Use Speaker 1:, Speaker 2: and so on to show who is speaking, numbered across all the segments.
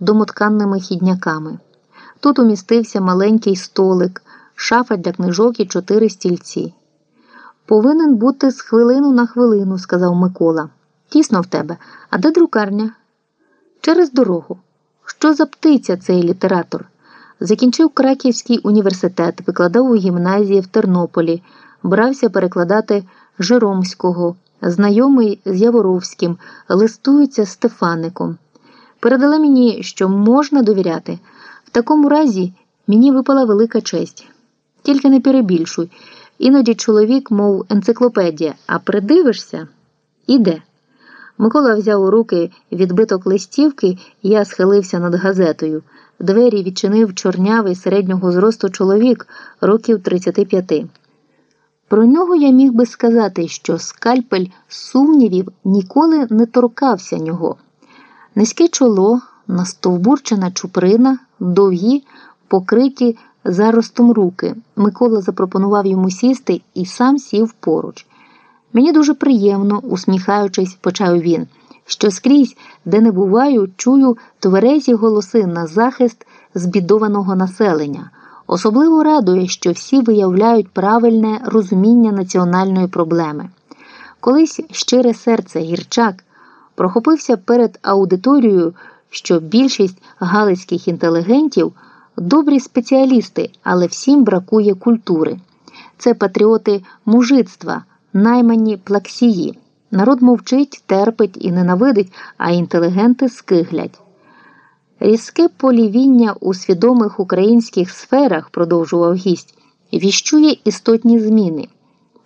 Speaker 1: домотканними хідняками. Тут умістився маленький столик, шафа для книжок і чотири стільці. Повинен бути з хвилину на хвилину, сказав Микола. Тісно в тебе. А де друкарня? Через дорогу. Що за птиця цей літератор? Закінчив Краківський університет, викладав у гімназії в Тернополі, брався перекладати Жиромського, знайомий з Яворовським, листується Стефаником. Передала мені, що можна довіряти. В такому разі мені випала велика честь. Тільки не перебільшуй. Іноді чоловік, мов енциклопедія, а придивишся іде. Микола взяв у руки відбиток листівки, я схилився над газетою. Двері відчинив чорнявий середнього зросту чоловік років 35. Про нього я міг би сказати, що скальпель сумнівів ніколи не торкався нього. Низьке чоло, настовбурчена чуприна, довгі, покриті заростом руки. Микола запропонував йому сісти і сам сів поруч. Мені дуже приємно, усміхаючись, почав він, що скрізь, де не буваю, чую тверезі голоси на захист збідованого населення. Особливо радує, що всі виявляють правильне розуміння національної проблеми. Колись щире серце гірчак прохопився перед аудиторією, що більшість галицьких інтелігентів добрі спеціалісти, але всім бракує культури. Це патріоти мужицтва, наймані плаксії. Народ мовчить, терпить і ненавидить, а інтелігенти скиглять. Різке полівіння у свідомих українських сферах, продовжував гість, віщує істотні зміни.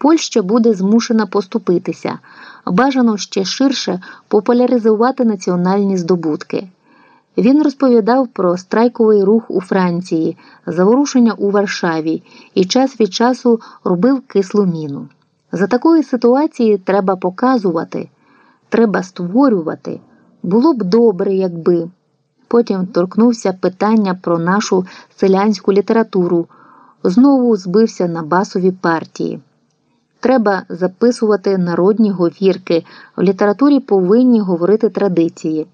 Speaker 1: Польща буде змушена поступитися, бажано ще ширше популяризувати національні здобутки. Він розповідав про страйковий рух у Франції, заворушення у Варшаві і час від часу робив кислу міну. За такої ситуації треба показувати, треба створювати. Було б добре, якби. Потім торкнувся питання про нашу селянську літературу, знову збився на басові партії. Треба записувати народні говірки, в літературі повинні говорити традиції.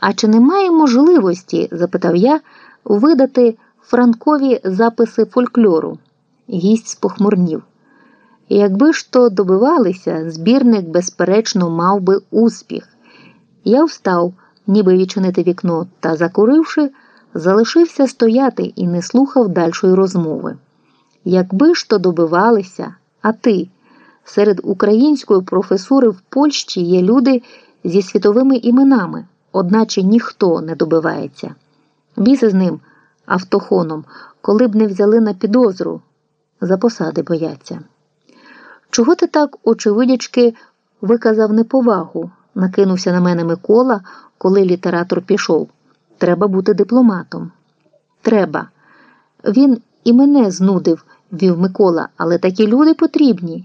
Speaker 1: А чи немає можливості, запитав я, видати франкові записи фольклору? Гість спохмурнів. Якби ж то добивалися, збірник, безперечно, мав би успіх. Я встав, ніби відчинити вікно, та, закуривши, залишився стояти і не слухав дальшої розмови. Якби ж то добивалися, а ти, серед української професури в Польщі є люди зі світовими іменами, одначе ніхто не добивається. Біси з ним, автохоном, коли б не взяли на підозру, за посади бояться. Чого ти так, очевидячки, виказав неповагу? накинувся на мене Микола, коли літератор пішов. Треба бути дипломатом. Треба. Він і мене знудив, вів Микола, але такі люди потрібні.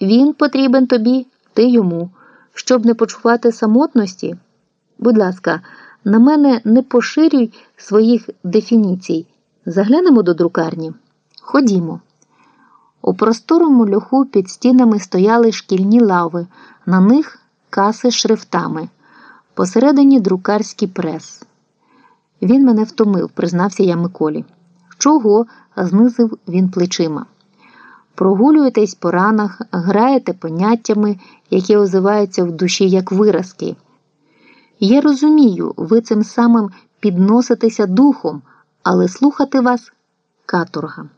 Speaker 1: Він потрібен тобі, ти йому, щоб не почувати самотності. Будь ласка, на мене не поширюй своїх дефініцій. Заглянемо до друкарні. Ходімо. У просторому льоху під стінами стояли шкільні лави, на них каси шрифтами, посередині друкарський прес. Він мене втомив, признався я Миколі. Чого? знизив він плечима. Прогулюєтесь по ранах, граєте поняттями, які озиваються в душі як виразки. Я розумію, ви цим самим підноситеся духом, але слухати вас каторга.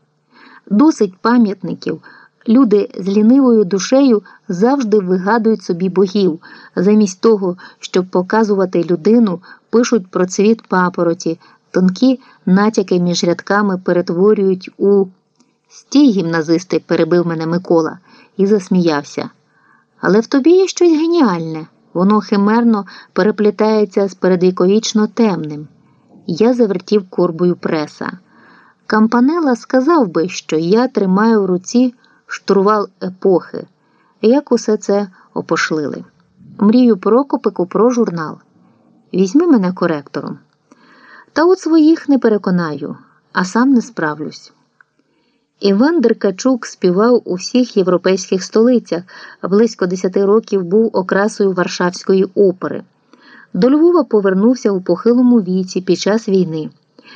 Speaker 1: Досить пам'ятників. Люди з лінивою душею завжди вигадують собі богів, замість того, щоб показувати людину, пишуть про цвіт папороті, тонкі натяки між рядками перетворюють у стій, гімназисти, перебив мене Микола і засміявся. Але в тобі є щось геніальне, воно химерно переплітається з передвіковічно темним. Я завертів корбою преса. Кампанела сказав би, що я тримаю в руці штурвал епохи, як усе це опошлили. Мрію про копику про журнал. Візьми мене коректором. Та от своїх не переконаю, а сам не справлюсь. Іван Деркачук співав у всіх європейських столицях, близько десяти років був окрасою Варшавської опери. До Львова повернувся у похилому віці під час війни.